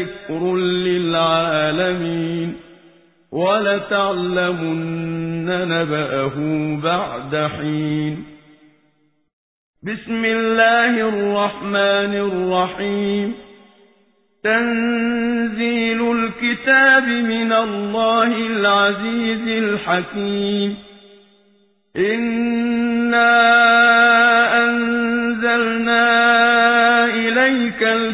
ذكر للعالمين ولتعلمن نبأه بعد حين. بسم الله الرحمن الرحيم. تنزيل الكتاب من الله العزيز الحكيم. إنا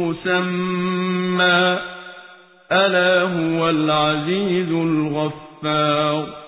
مسمى. ألا هو العزيز الغفار.